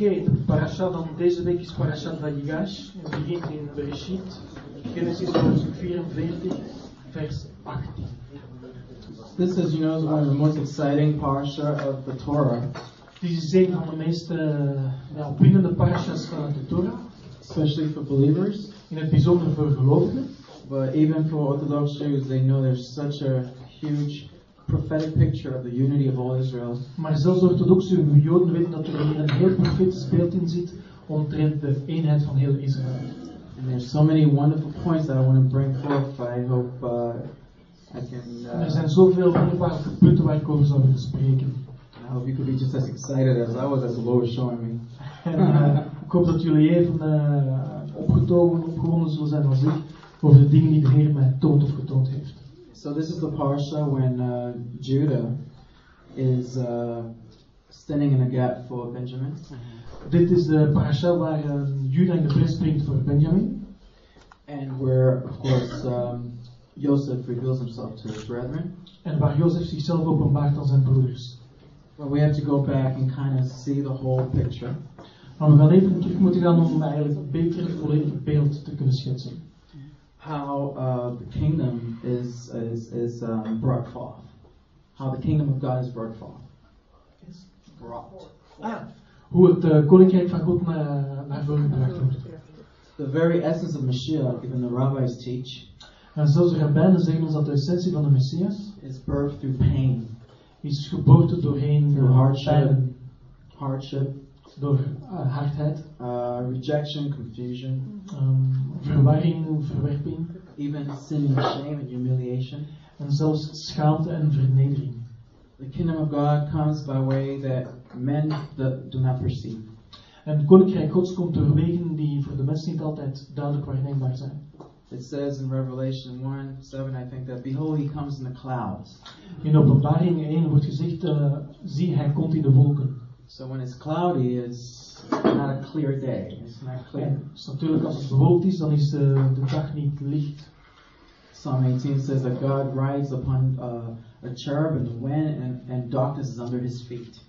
Oké, de parasha van deze week is parashat Vayigash. Het begint in Bereshit, Genesis hoofdstuk 44, vers 18. This is, you know, is one of the most exciting parsha of the Torah, Dit is een van de meest ja, opwindende parashas van de Torah. especially for believers. In het bijzonder voor gelovigen. But even for Orthodox Jews, they know there's such a huge prophetic picture of the unity of all Israel. Maar zelfs orthodoxe Joden weten dat er een heel profetisch beeld in zit omtrent de eenheid van heel Israël. And there's so many wonderful points that I want to bring forth. I hope uh, I can. En er Uh, zijn zoveel wonderbaarlijke punten waar ik over zou willen spreken. I hope you could be just as excited as I was as the Lord was showing me. En eh, ik hoop dat jullie even eh, opgetogen, opgewonden zullen zijn als ik over de dingen die de Heer mij toont of getoond heeft. So this is the parsha when uh, Judah is uh, standing in a gap for Benjamin. Dit is de parasha waar eh, Juda in de pres springt voor Benjamin. And where, of course, um, Joseph reveals himself to his brethren. En waar Jozef zichzelf openbaart aan zijn broeders. But we have to go back and kind of see the whole picture. Maar we gaan even terug moeten gaan om eigenlijk beter het volledige beeld te kunnen schetsen. How uh, the kingdom is is is um, brought forth. How the kingdom of God is brought forth. Brought. Ah, hoe het koninkrijk van God naar, naar voren gebracht wordt. The very essence of Mashiach, even the rabbis teach, En zelfs de rabbijnen zeggen ons dat de essentie van de Messias is birth through pain, is geboorte doorheen Door eh, hardship. pijn, hardship, door eh, hardheid, uh, rejection, confusion, ehm, verwarring, verwerping even sin and shame and humiliation. en zelfs schaamte en vernedering. The kingdom of God comes by way that men that do not perceive. En het koninkrijk Gods komt door wegen die voor de mensen niet altijd duidelijk waarneembaar zijn. It says in Revelation 1 7, I think, that behold, he comes in the clouds. In openbaring 1 wordt gezegd, eh, zie hij komt in de wolken. So when it's cloudy, it's not a clear day. It's not clear. En dus natuurlijk als het bewolkt is, dan is de, de dag niet licht. Psalm 18 says that God rides upon uh, a cherub in the wind, and, and darkness is under his feet.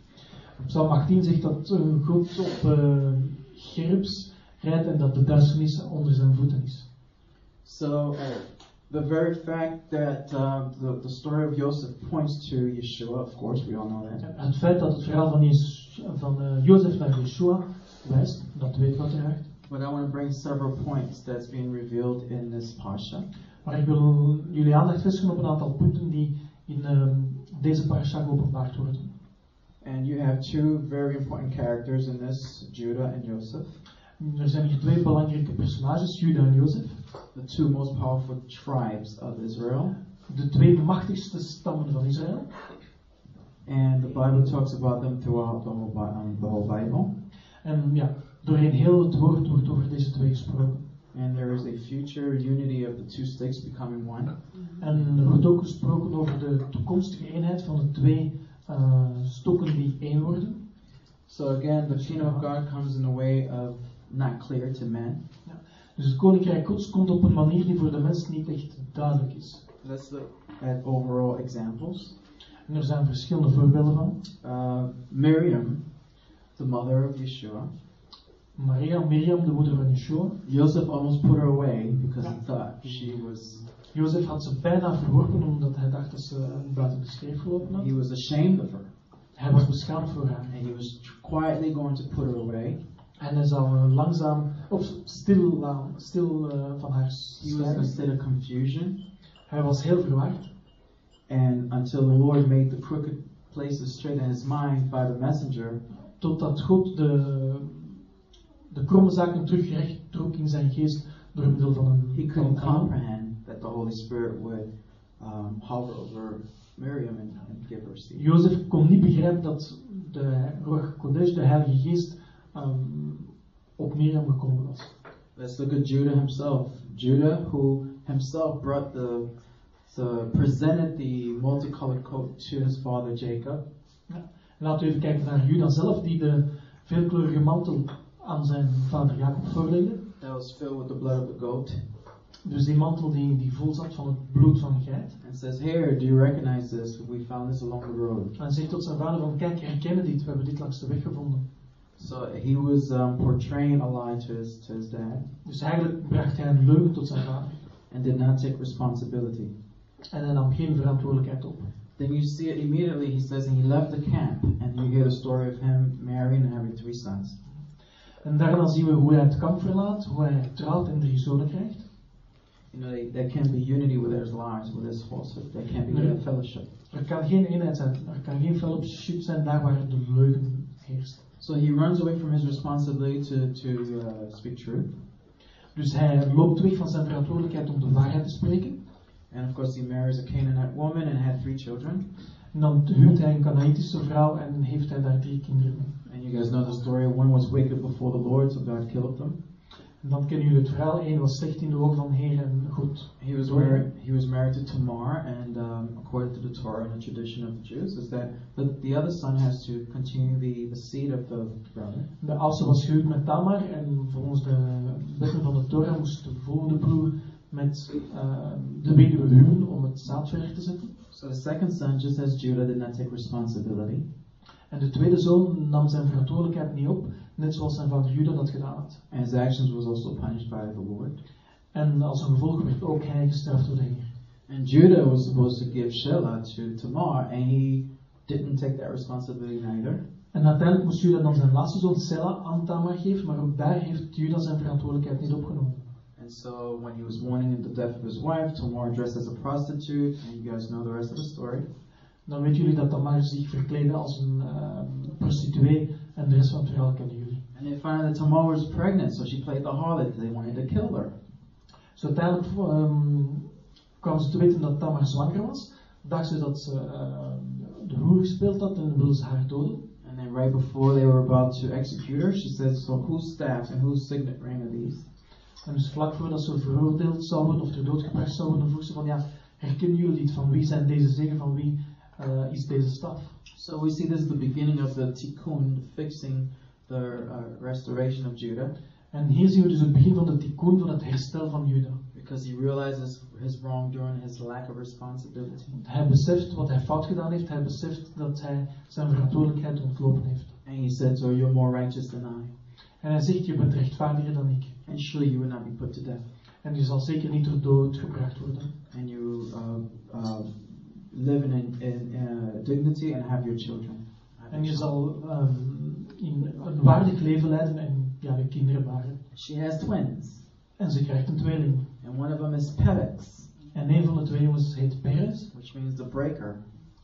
Psalm 18 zegt dat eh, God op eh gerubs rijdt en dat de duisternis onder zijn voeten is. So the very fact that uh, the, the story of Joseph points to Yeshua, of course, we all know that. Het feit dat het verhaal van, Jes- van eh, Jozef naar Yeshua wijst, dat weten we uiteraard. But I want to bring several points that's being revealed in this parsha. Maar ik wil jullie aandacht vestigen op een aantal punten die in ehm, deze parasha geopenbaard worden. And you have two very important characters in this, Judah and Joseph, Er zijn hier twee belangrijke personages, Juda en Jozef. the two most powerful tribes of Israel. De twee machtigste stammen van Israël. And the Bible talks about them throughout the whole, um, the whole Bible. En ja, doorheen heel het woord wordt over deze twee gesproken. And there is a future unity of the two sticks becoming one. En er wordt ook gesproken over de toekomstige eenheid van de twee eh, stokken die één worden. So again, the kingdom of God comes in a way of not clear to men. Dus het koninkrijk Gods komt op een manier die voor de mens niet echt duidelijk is. Let's look at overall examples. En er zijn verschillende voorbeelden van. Uh, Miriam, the mother of Yeshua, Maria, Miriam, de moeder van Yeshua. Joseph almost put her away because he thought she was Jozef had ze bijna verworpen omdat hij dacht dat ze buiten de schreef gelopen had. he was ashamed of her, Hij was beschaamd voor haar. and he was quietly going to put her away. En hij zou eh, langzaam, of stil, la- stil eh, van haar He was scheiden. instead of confusion, Hij was heel verward. And until the Lord made the crooked places straight in his mind by the messenger, Totdat God de, de kromme zaken terugrecht trok in zijn geest door middel van een he couldn't comprehend that the Holy Spirit would um, hover over Miriam and, and give her seed. Jozef kon niet begrijpen dat de Ruach Kodesh, de Heilige Geest, ehm, op Miriam gekomen was. Let's look at Judah himself. Judah, who himself brought the, the presented the multicolored coat to his father Jacob. Laten we even kijken naar Juda zelf, die de veelkleurige mantel aan zijn vader Jacob voorlegde. That was filled with the blood of the goat. Dus die mantel die, die vol zat van het bloed van de geit. And says, Here, do you recognize this? We found this along the road. En zegt tot zijn vader van, kijk, herkennen dit, we hebben dit langs de weg gevonden. So he was um, portraying a lie to his to his dad Dus eigenlijk bracht hij een leugen tot zijn vader. and did not take responsibility. En hij nam geen verantwoordelijkheid op. Then you see it immediately. He says, and he left the camp, and you hear the story of him marrying and having three sons. En daarna zien we hoe hij het kamp verlaat, hoe hij trouwt en drie zonen krijgt. You know, there can't be unity where there's lies, where there's falsehood. There can't be uh, fellowship. Er kan geen eenheid zijn, er kan geen fellowship zijn daar waar de leugen heerst. So he runs away from his responsibility to to uh, speak truth, Dus hij loopt weg van zijn verantwoordelijkheid om de waarheid te spreken. And of course he marries a Canaanite woman and had three children. En dan huwt hij een Canaïtische vrouw en heeft hij daar drie kinderen mee. And you guys know the story. One was wicked before the Lord, so God killed them. En dan kennen jullie het verhaal. Eén was slecht in de ogen van Heer en goed. He was married. He was married to Tamar, and um, according to the Torah and the tradition of the Jews, is that the, the other son has to continue the, the seed of the brother. De oudste was gehuwd met Tamar en volgens de wetten van de Torah moest de volgende broer met eh, de weduwe huwen om het verder te zetten. So the second son, just as Judah did not take responsibility, En de tweede zoon nam zijn verantwoordelijkheid niet op, net zoals zijn vader Juda dat gedaan had. and his actions was also punished by the Lord. En als een gevolg werd ook hij gestraft door de Heer. And Judah was supposed to give Shelah to Tamar, and he didn't take that responsibility neither. En uiteindelijk moest Juda dan zijn laatste zoon Sela aan Tamar geven, maar ook daar heeft Juda zijn verantwoordelijkheid niet opgenomen. And so when he was mourning the death of his wife, Tamar dressed as a prostitute, and you guys know the rest of the story. Dan weten jullie dat Tamar zich verkleedde als een eh, prostituee en de rest van het verhaal kennen jullie. And they find that Tamar was pregnant, so she played the harlot. They wanted to kill her. So uiteindelijk ehm, kwamen ze te weten dat Tamar zwanger was. Dachten ze dat ze eh, de hoer gespeeld had en wilden ze haar doden. And then right before they were about to execute her, she says, "So whose staffs and whose signet ring are these?" En dus vlak voordat ze veroordeeld zou worden of ter dood gebracht zou worden, vroeg ze van ja, herkennen jullie dit? Van wie zijn deze zegen? Van wie eh, is deze staf? So we see this is the beginning of the tikkun, fixing the uh, restoration of Judah, En hier zien we dus het begin van de tikkun, van het herstel van Juda. because he realizes his wrongdoing, his lack of responsibility. Hij beseft wat hij fout gedaan heeft. Hij beseft dat hij zijn verantwoordelijkheid ontlopen heeft. And he said, "So you're more righteous than I, En hij zegt, je bent rechtvaardiger dan ik. And surely you will not be put to death, En je zal zeker niet ter dood gebracht worden. and you uh, uh, live in, in uh, dignity and have your children." En je zal ehm, in een waardig leven leiden en ja, je kinderen baren. She has twins, En ze krijgt een tweeling. and one of them is Perex, En een van de twee jongens heet Perez. which means the breaker.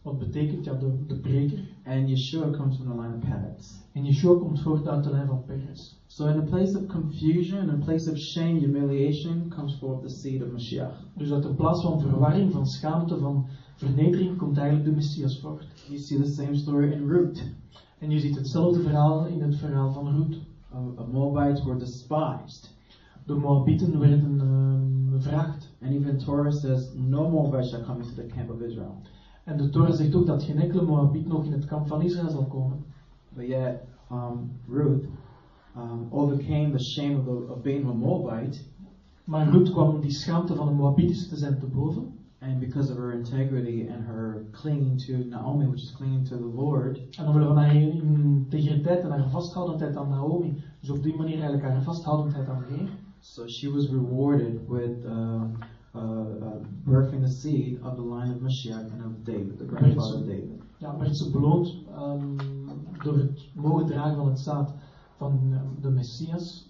Wat betekent ja, de, de breker. And Yeshua comes from the line of Peretz. En Yeshua komt voort uit de lijn van Perez. So in a place of confusion, in a place of shame, humiliation, comes forth the seed of Mashiach. Dus uit de plaats van verwarring, van schaamte, van vernedering, komt eigenlijk de Messias voort. You see the same story in Ruth. En je ziet hetzelfde verhaal in het verhaal van Ruth. Uh, uh, Moabites were despised. De Moabieten werden ehm, bevraagd. And even Torah says, no Moabite shall come into the camp of Israel. En de Torah zegt ook dat geen enkele Moabiet nog in het kamp van Israël zal komen. But yet, um, Ruth um, overcame the shame of, the, of being a Moabite, Maar Ruth kwam die schaamte van een Moabitische te zijn te boven. and because of her integrity and her clinging to Naomi, which is clinging to the Lord, En omwille van haar integriteit en haar vasthoudendheid aan Naomi. Dus op die manier eigenlijk haar vasthoudendheid aan de Heer. so she was rewarded with um, uh, uh, birthing the seed of the line of Mashiach and of David, the grandfather of David. Ja, werd ze beloond ehm, door het mogen dragen van het zaad van ehm, de Messias.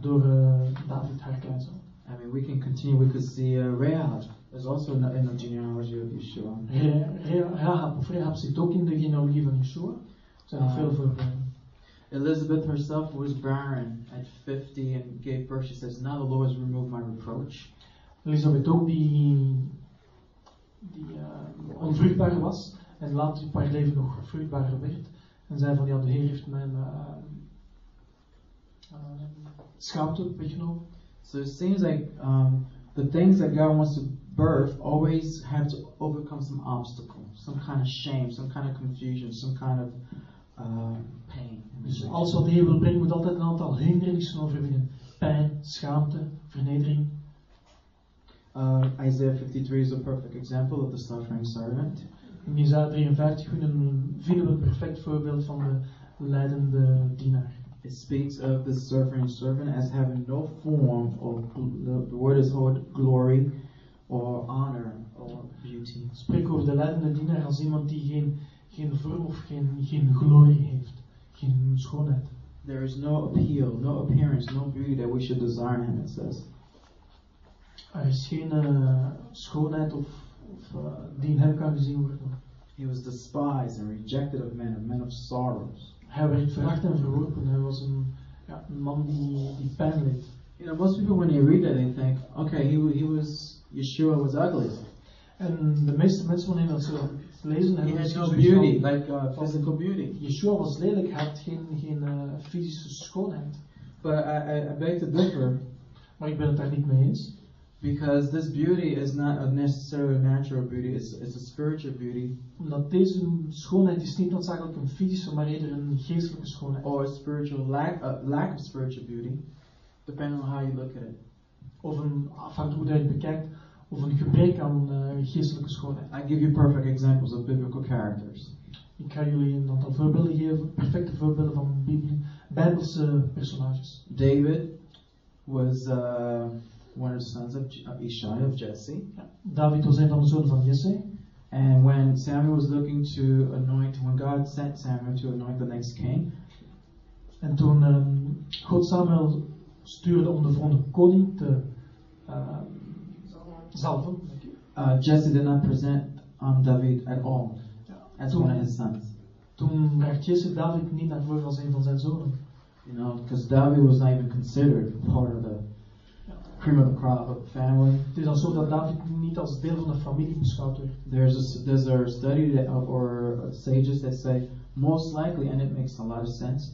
Door eh, David, haar kleinzoon. I mean, we can continue. We could see uh, Rahab is also in the, in the genealogy of Yeshua. Rahab, of Rahab zit ook in de genealogie van Yeshua. Er zijn nog Ah. veel voorbeelden. Elizabeth herself was barren at 50 and gave birth. She says, Now the Lord has removed my reproach. Elisabeth ook, die, die eh, onvruchtbaar was. En later op haar leven nog vruchtbaarder werd. En zei van, ja, de Heer heeft mijn eh schaamte weggenomen. So it seems like um, the things that God wants to birth always have to overcome some obstacle, some kind of shame, some kind of confusion, some kind of uh, pain. Dus alles wat de Heer wil brengen moet altijd een aantal hindernissen overwinnen. Pijn, schaamte, vernedering. Uh, Isaiah 53 is a perfect example of the suffering servant. In Isaiah 53 vinden, vinden we een perfect voorbeeld van de leidende dienaar. Speaks of the suffering servant as having no form of gl- the, word is called glory or honor or beauty. Spreek over de leidende dienaar als iemand die geen, geen vorm of geen, geen glorie heeft, geen schoonheid. There is no appeal, no appearance, no beauty that we should desire in him, it says. Er is geen eh, schoonheid of, of eh, die in hem kan gezien worden. He was despised and rejected of men, a man of sorrows. Hij werd veracht en verworpen. Hij was een, ja, een man die, die pijn leed. You know, most people when they read that, they think, okay, he, he was, Yeshua was ugly. En de meeste mensen wanneer dat ze dat lezen, He hebben had no van, beauty, like uh, physical beauty. Yeshua was lelijk, hij had geen, geen eh, fysische schoonheid. But I, I, I beg to differ Maar ik ben het daar niet mee eens. Because this beauty is not a necessarily natural beauty, it's, it's a spiritual beauty Omdat deze schoonheid is niet noodzakelijk een fysische, maar eerder een geestelijke schoonheid. or a spiritual lack, a lack of spiritual beauty, depending on how you look at it. Of een, afhankelijk hoe je het bekijkt, of een gebrek aan eh, geestelijke schoonheid. I give you perfect examples of biblical characters. Ik ga jullie een aantal voorbeelden geven, perfecte voorbeelden van bijbelse personages. David was uh, one of the sons of, of Ishai of Jesse. David was een van de zonen van Jesse. And when Samuel was looking to anoint, when God sent Samuel to anoint the next king, En toen ehm, God Samuel stuurde om de volgende koning te ehm, zalven, uh, Jesse did not present um, David at all Ja, as toen, one of his sons. toen bracht Jesse David niet naar voren als een van zijn zonen. You know, because David was not even considered part of the Ja. cream of the family. Het is dan zo dat David niet als deel van de familie beschouwd werd. There's a, there's a study that, or sages that say most likely, and it makes a lot of sense.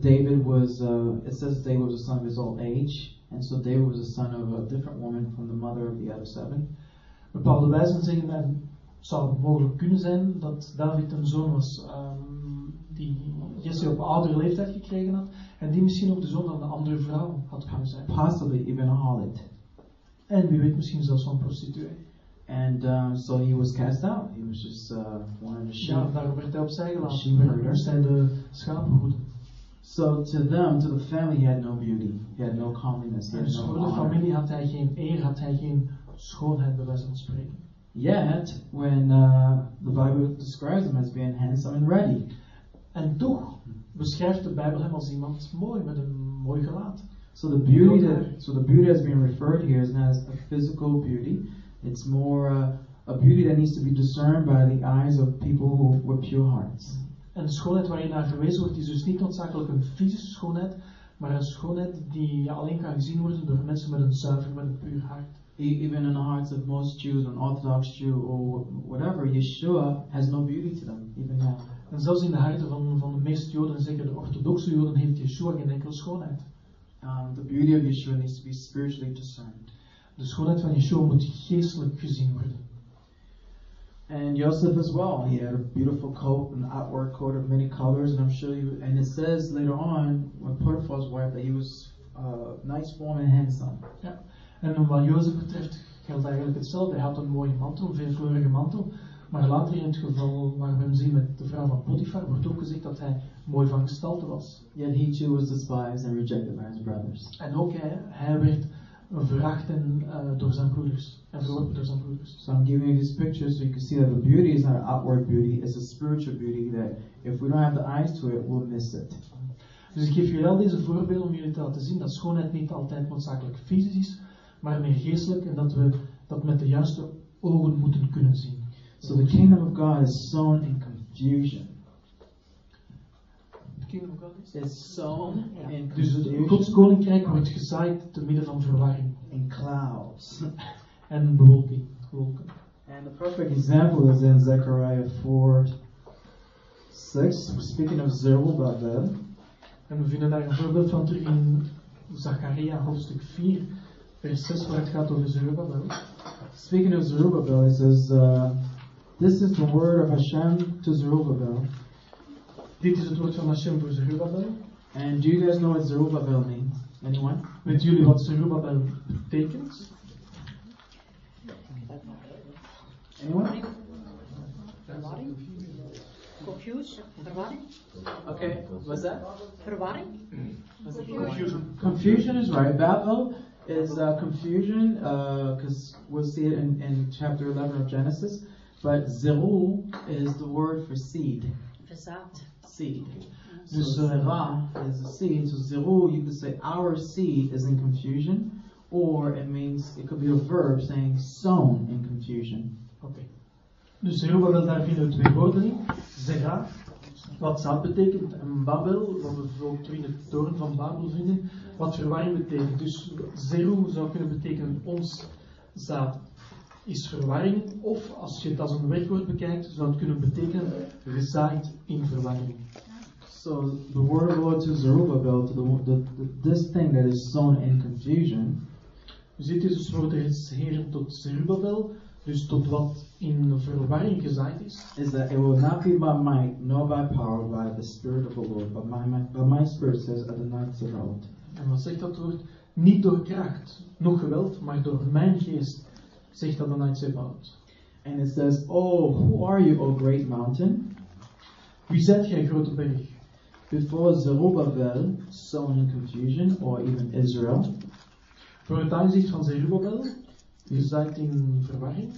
David was, uh, it says David was a son of his old age, and so David was a son of a different woman from the mother of the other seven. Bepaalde wijzen zeggen, en het zou mogelijk kunnen zijn, dat David een zoon was ehm, die Jesse op oudere leeftijd gekregen had. En die misschien ook de zoon van een andere vrouw had kunnen zijn. possibly even a harlot. En wie weet misschien zelfs van prostituee. And um, so he was cast out. He was just uh, one of the sheep. Ja, daar werd hij opzij gelaten. herder. Moest hij de schapen hoeden. So to them, to the family, he had no beauty. He had no comeliness. He had dus no voor de familie had hij geen eer, had hij geen schoonheid bij wijze van spreken. Yet, when uh, the Bible describes him as being handsome and ready, En toch beschrijft de Bijbel hem als iemand mooi, met een mooi gelaat. so the beauty that so the beauty that's being referred here is not as a physical beauty. It's more uh, a beauty that needs to be discerned by the eyes of people who with pure hearts. En de schoonheid waarin naar gewezen wordt, is dus niet noodzakelijk een fysische schoonheid, maar een schoonheid die alleen kan gezien worden door mensen met een zuiver, met een puur hart. E- Even in the hearts of most Jews, an Orthodox Jew or whatever, Yeshua has no beauty to them, even now. En zelfs in de harten van, van de meeste Joden, zeker de orthodoxe Joden, heeft Yeshua geen enkele schoonheid. Um, the beauty of Yeshua needs to be spiritually discerned. De schoonheid van Yeshua moet geestelijk gezien worden. And Joseph as well. He had a beautiful coat, an outward coat of many colors, and I'm sure you. And it says later on, when Potiphar's wife, that he was uh, nice form and handsome. En wat Jozef betreft geldt eigenlijk hetzelfde. Hij had een mooie mantel, een veelkleurige mantel. Maar later in het geval waar we hem zien met de vrouw van Potifar, wordt ook gezegd dat hij mooi van gestalte was. Yet he too was despised and rejected by his brothers. En ook hij, hij werd veracht en, eh, door zijn broeders. En verworpen door zijn broeders. So I'm giving you these pictures so you can see that the beauty is not an outward beauty; it's a spiritual beauty that if we don't have the eyes to it, we'll miss it. Dus ik geef jullie al deze voorbeelden om jullie te laten zien dat schoonheid niet altijd noodzakelijk fysisch is, maar meer geestelijk en dat we dat met de juiste ogen moeten kunnen zien. So the kingdom of God is sown in confusion. It's sown in confusion. Dus het confusion. Gods koninkrijk wordt gezaaid te midden van verwarring in clouds. en bewolking. wolken. And the perfect example is in Zechariah 4 6, speaking of Zerubbabel. En we vinden daar een voorbeeld van terug in Zacharia hoofdstuk 4, vers 6, waar het gaat over Zerubbabel. Speaking of Zerubbabel, it says, uh, This is the word of Hashem to Zerubbabel. Dit is het woord van Hashem voor Zerubbabel. And do you guys know what Zerubbabel means? Anyone? Weet jullie wat Zerubbabel betekent? Anyone? Confuse, verwarring. Okay, what's that? Verwarring. Confusion. Confusion is right. Babel is uh, confusion because we'll see it in, in chapter 11 of Genesis. But Zerul is the word for seed. Verzaad. Seed. Ra is a seed. So Zerul, you could say our seed is in confusion, or it means it could be a verb saying sown in confusion. Oké. Dus Zerubbabel, daar vinden we twee woorden in. Zera, wat zaad betekent, en Babel, wat we ook terug in de toren van Babel vinden, wat verwarring betekent. Dus Zeru zou kunnen betekenen ons zaad is verwarring, of als je het als een werkwoord bekijkt, zou het kunnen betekenen gezaaid in verwarring. So the word of the Lord to Zerubbabel, to the, the, the this thing that is sown in confusion, Dus dit is dus de Heer tot Zerubbabel, dus tot wat in verwarring gezaaid is. is that it will not be by might nor by power, by the Spirit of the Lord, but by my, by my Spirit says Adonai Tzavaot. En wat zegt dat woord? Niet door kracht, nog geweld, maar door mijn geest, zegt dat dan Zebaot. And it says, Oh, who are you, O great mountain? Wie zijt jij, grote berg? Before Zerubbabel, sown in confusion, or even Israel, Voor het aanzicht van Zerubbabel, gezaaid in verwarring.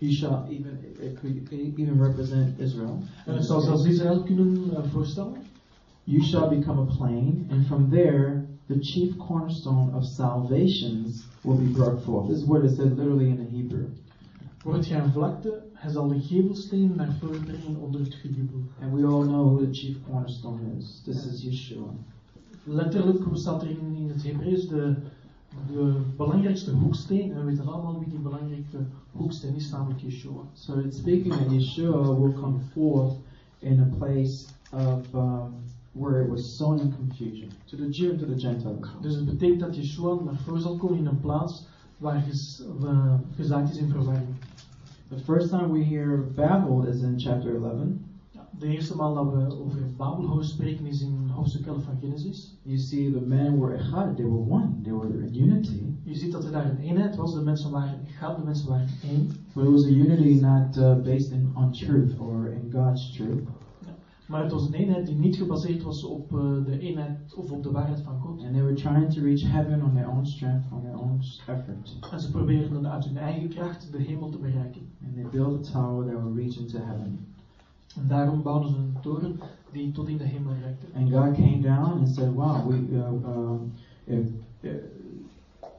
he shall even could even represent Israel. En het zou zelfs Israël kunnen eh, voorstellen. You shall become a plain, and from there the chief cornerstone of salvations will be brought forth. This is what it says literally in the Hebrew. Wordt gij een vlakte, hij zal de gevelsteen naar voren brengen onder het gejubel. And we all know who the chief cornerstone is. This is Yeshua. Letterlijk staat er in, in het Hebreeuws de, de belangrijkste hoeksteen. En we weten allemaal wie die belangrijke hoeksteen is, namelijk Yeshua. So it's speaking that Yeshua will come forth in a place of um, where it was sown in confusion to the Jew and to the Gentile. Dus het betekent dat Yeshua naar voren zal komen in een plaats waar uh, gezaaid is in verwarring. The first time we hear Babel is in chapter 11. Ja, de eerste maal dat we over Babel horen spreken is in hoofdstuk 11 van Genesis. You see, the men were echad; they were one, they were in unity. Je ziet dat er daar een eenheid was, de mensen waren echad, de mensen waren één. But it was a unity not uh, based in, on truth or in God's truth. Maar het was een eenheid die niet gebaseerd was op uh, de eenheid of op de waarheid van God. And they were trying to reach heaven on their own strength, on their own effort. En ze probeerden uit hun eigen kracht de hemel te bereiken. And they built a tower that would reach into heaven. En daarom bouwden ze een toren die tot in de hemel reikte. And God came down and said, "Wow, we uh, um, if, if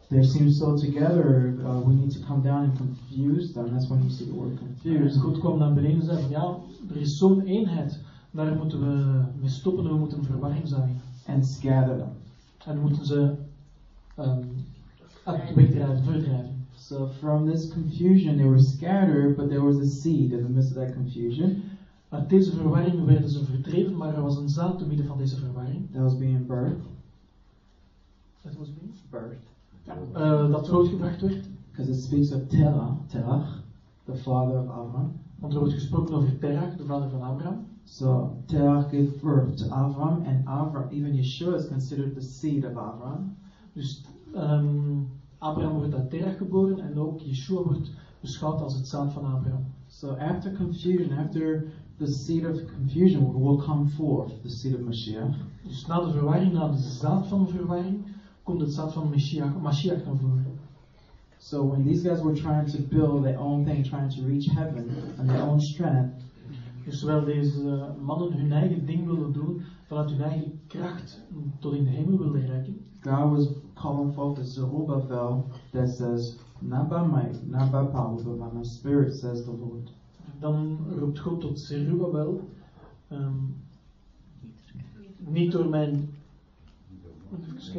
they seem so together, uh, we need to come down and confuse them." That's when you see the word Dus confused. God kwam naar beneden en zei ja, er is zo'n eenheid, daar moeten we mee stoppen en we moeten verwarring zaaien. And scatter them. En we moeten ze um, uit wegdrijven, verdrijven. So from this confusion, they were scattered, but there was a seed in the midst of that confusion Uit deze verwarring werden ze verdreven, maar er was een zaad te midden van deze verwarring. that was being birthed. Dat was wie? Birthed. Eh, dat grootgebracht werd. Because it speaks of Terah, Terach, the father of Abraham. Want er wordt gesproken over Terach, de vader van Abraham. So Terach gave birth to Avram, and Avram, even Yeshua is considered the seed of Avram. Dus ehm, Abraham wordt uit Terach geboren en ook Yeshua wordt beschouwd als het zaad van Abraham. So after confusion, after the seed of confusion will come forth, the seed of Mashiach. Dus na de verwarring, na de zaad van de verwarring, komt het zaad van Mashiach, Mashiach naar voren. So when these guys were trying to build their own thing, trying to reach heaven on their own strength, Dus terwijl deze mannen hun eigen ding wilden doen, vanuit hun eigen kracht tot in de hemel wilden reiken, God was calling forth the Zerubbabel that says, not by might, not by power, but by my spirit, says the Lord. dan roept God tot Zerubbabel, ehm, niet door mijn,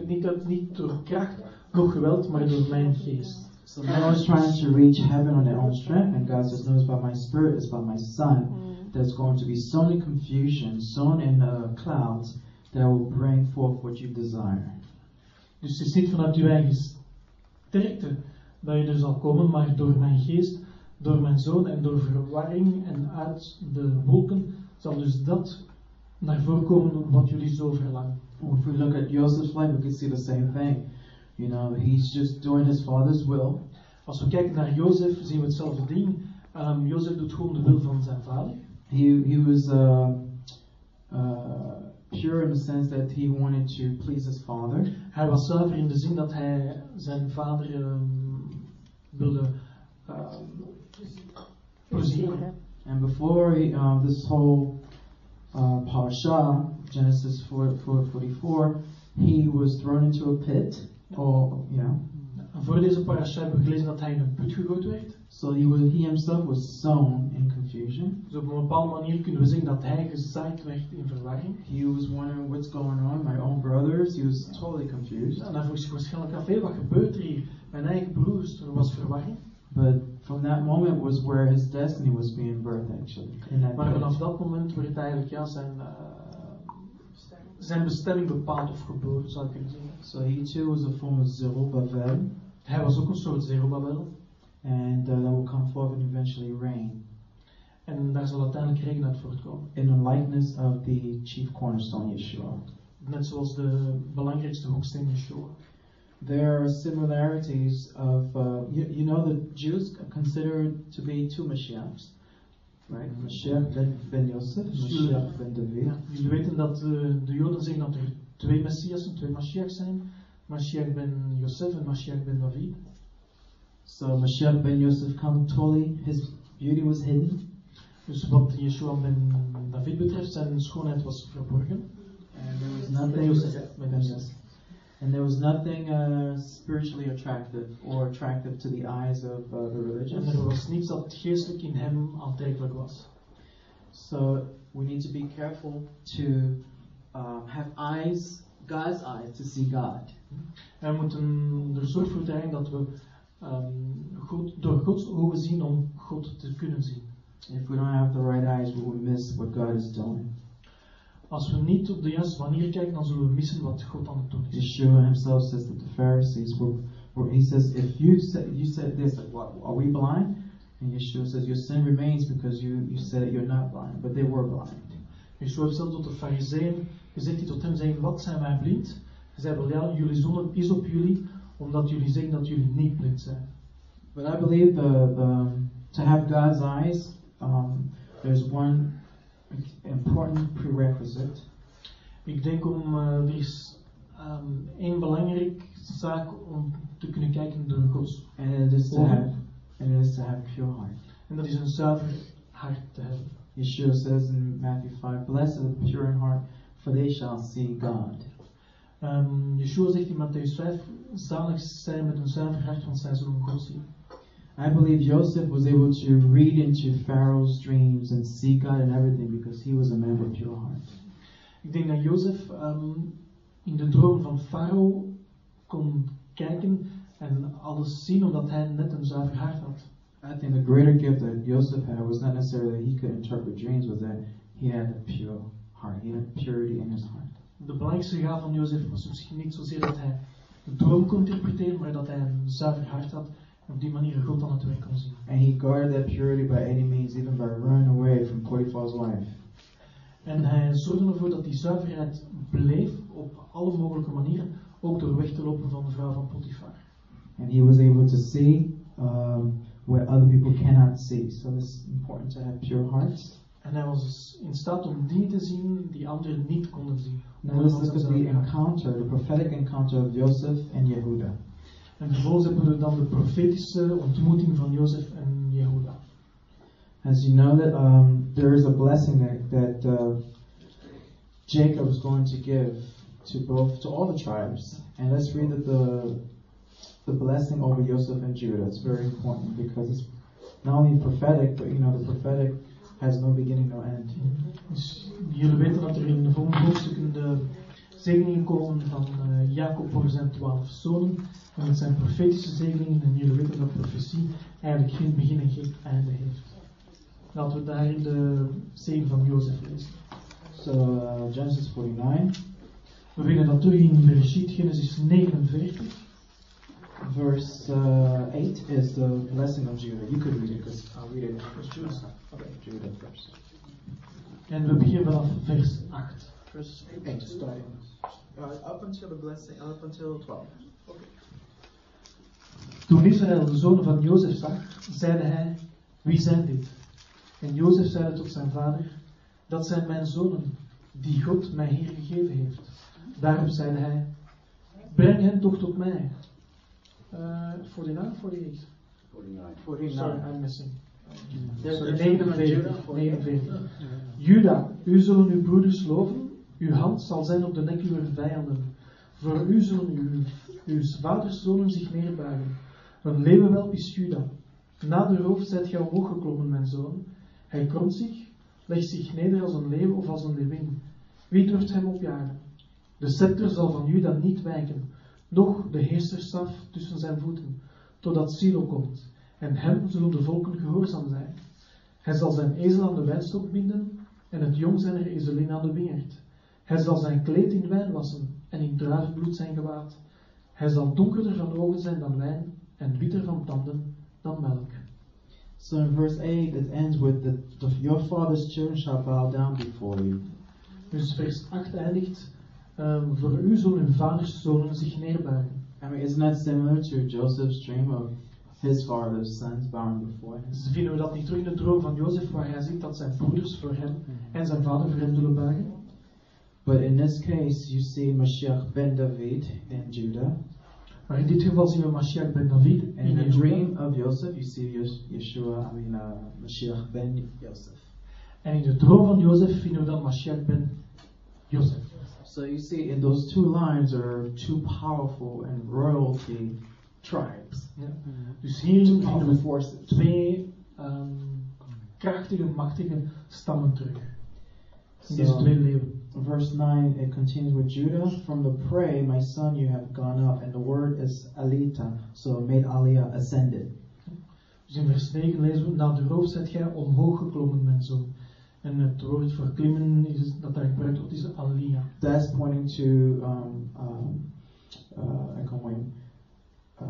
niet, door- niet door kracht, nog geweld, maar door mijn geest. So no one's trying to reach heaven on their own strength, and God says, no, it's by my spirit, it's by my son that's going to be so many confusion, sown in uh, clouds, that will bring forth what you desire. Dus het is niet vanuit uw eigen sterkte dat je er zal komen, maar door mijn geest, door mijn zoon en door verwarring en uit de wolken zal dus dat naar voren komen wat jullie zo verlangen. If we look at Joseph's life, we can see the same thing. You know, he's just doing his father's will, Als we kijken naar Jozef, zien we hetzelfde ding. Ehm Jozef doet gewoon de wil van zijn vader. he he was uh, uh, pure in the sense that he wanted to please his father, Hij was zuiver in de zin dat hij zijn vader ehm, wilde ehm, plezieren. and before he, um, this whole uh, parasha, Genesis 4, 4, 44, he was thrown into a pit, or you know, En voor deze parasha hebben we gelezen dat hij in een put gegooid werd. so he was he himself was sown in confusion. Dus op een bepaalde manier kunnen we zeggen dat hij gezaaid werd in verwarring. He was wondering what's going on, my own brothers. He was totally confused. En hij vroeg zich waarschijnlijk af, hé, wat gebeurt er hier? Mijn eigen broers, er was verwarring. But from that moment was where his destiny was being birthed, actually. Maar vanaf dat moment werd eigenlijk ja, zijn, eh, zijn bestemming bepaald of geboren, zou ik kunnen zeggen. So he too was a form of Zerubbabel, Hij was ook een soort Zerubabel. and uh, that will come forth and eventually reign En daar zal uiteindelijk regen uit voortkomen. in the likeness of the chief cornerstone Yeshua. Net zoals de belangrijkste hoeksteen Yeshua. There are similarities of, uh, you, you know, the Jews considered to be two Mashiachs, right? Mashiach ben, ben Yosef, Mashiach ben David. Ja, jullie weten dat eh, de Joden zeggen dat er twee Messias, twee Mashiachs zijn. Mashiach ben Yosef en Mashiach ben David. So Mashiach ben Yosef come totally, his beauty was hidden, Dus wat Yeshua ben David betreft, zijn schoonheid was verborgen. and there was Ben nothing, Yosef, ben Yosef. And there was nothing uh, spiritually attractive or attractive to the eyes of uh, the En religious. er was niets dat geestelijk in hem aantrekkelijk was. So we need to be careful to um, have eyes, God's eyes, to see God. En we moeten er zorg voor dragen dat we ehm, God, door Gods ogen zien om God te kunnen zien. If we don't have the right eyes, we will miss what God is doing. Als we niet op de juiste manier kijken, dan zullen we missen wat God aan het doen is. Yeshua himself says that the Pharisees were, were he says, if you said you said this, what, are we blind? And Yeshua says, your sin remains because you, you said that you're not blind, but they were blind. Yeshua heeft zelfs tot de fariseeën gezegd die tot hem zeiden, wat zijn wij blind? Hij zei wel, ja, jullie zonde is op jullie, omdat jullie zeggen dat jullie niet blind zijn. But I believe the, the to have God's eyes, um, there's one important prerequisite, Ik denk om, eh, er is ehm, één belangrijke zaak om te kunnen kijken door Gods. and it is is to have a pure heart. En dat is een zuiver hart te hebben. Yeshua says in Matthew 5, Blessed are the pure in heart, for they shall see God. Ehm Yeshua zegt in Matthäus 5, zalig zijn met een zuiver hart, want zij zullen God zien. I believe Joseph was able to read into Pharaoh's dreams and see God in everything because he was a man with pure heart. Ik denk dat Jozef ehm, in de droom van Farao kon kijken en alles zien, omdat hij net een zuiver hart had. I think the greater gift that Joseph had was not necessarily that he could interpret dreams, was that he had a pure heart. He had purity in his heart. De belangrijkste gaaf van Jozef was misschien niet zozeer dat hij de droom kon interpreteren, maar dat hij een zuiver hart had op die manier God aan het werk kon zien. And he guarded that purity by any means, even by running away from Potiphar's wife. En hij zorgde ervoor dat die zuiverheid bleef op alle mogelijke manieren, ook door weg te lopen van de vrouw van Potifar. And he was able to see um, what other people cannot see. So it's important to have pure hearts. En hij was dus in staat om dingen te zien die anderen niet konden zien. Now look at the encounter, the prophetic encounter of Joseph and Yehuda. En vervolgens hebben we dan de profetische ontmoeting van Jozef en Jehuda. As you know that um, there is a blessing that, that uh, Jacob is going to give to both to all the tribes. And let's read that the the blessing over Joseph and Judah. It's very important because it's not only prophetic, but you know the prophetic has no beginning, no end. Dus jullie weten dat er in de volgende hoofdstukken de zegeningen komen van eh, Jacob voor zijn twaalf zonen. En het zijn profetische zegeningen en jullie weten dat profetie eigenlijk geen begin en geen einde heeft. Laten we daar in de zegen van Jozef lezen. So uh, Genesis 49, We vinden dat terug in Bereshit, Genesis 49. verse uh, 8 is the blessing of Judah. You could read it because I'll read it. Judah. Okay, Judah first. En we beginnen vanaf vers 8. Verse 8, starting. Up until the blessing, up until 12. Toen Israël de zonen van Jozef zag, zeide hij, wie zijn dit? En Jozef zeide tot zijn vader, dat zijn mijn zonen, die God mij hier gegeven heeft. Daarop zeide hij, breng hen toch tot mij. Uh, 49, 48? 49. Sorry, I'm missing. Sorry, the children of 49. Judah, 49. Juda, u zullen uw broeders loven, uw hand zal zijn op de nek uw vijanden. Voor u zullen uw, uw vaders zonen zich neerbuigen. Een leeuwenwelp is Juda. Na de roof zijt gij omhoog geklommen, mijn zoon. Hij kromt zich, legt zich neder als een leeuw of als een leeuwin. Wie durft hem opjagen? De scepter zal van Juda niet wijken, noch de heerserstaf tussen zijn voeten, totdat Silo komt. En hem zullen de volken gehoorzaam zijn. Hij zal zijn ezel aan de wijnstok binden en het jong zijner ezelin aan de wingerd. Hij zal zijn kleed in wijn wassen en in druivenbloed zijn gewaad. Hij zal donkerder van ogen zijn dan wijn en witter van tanden dan melk. So in verse 8, it ends with the, the, your father's children shall bow down before you. Dus vers 8 eindigt, um, voor u zullen vaders zonen zich neerbuigen. I mean, isn't that similar to Joseph's dream of his father's sons bowing before him? Dus vinden we dat niet terug in de droom van Jozef, waar hij ziet dat zijn broeders voor hem en zijn vader voor hem zullen buigen? But in this case, you see Mashiach ben David in Judah. Maar in dit geval zien we Mashiach ben David And in in the dream of Joseph, you see Yeshua, I mean, uh, Mashiach ben Joseph. En in de droom van Jozef vinden we dan Mashiach ben Jozef. So you see, in those two lines are two powerful and royalty tribes. Ja. Dus hier vinden we twee ehm, krachtige, machtige stammen terug. So, verse 9, it continues with Judah. From the prey, my son, you have gone up. And the word is Alita. So made Aliyah ascended. Dus in vers 9 lezen we, na de roof zijt gij omhoog geklommen, mijn zoon. En het woord voor klimmen is, dat daar gebruikt wordt, is alia. That's pointing to, um, um, uh, I come when, uh,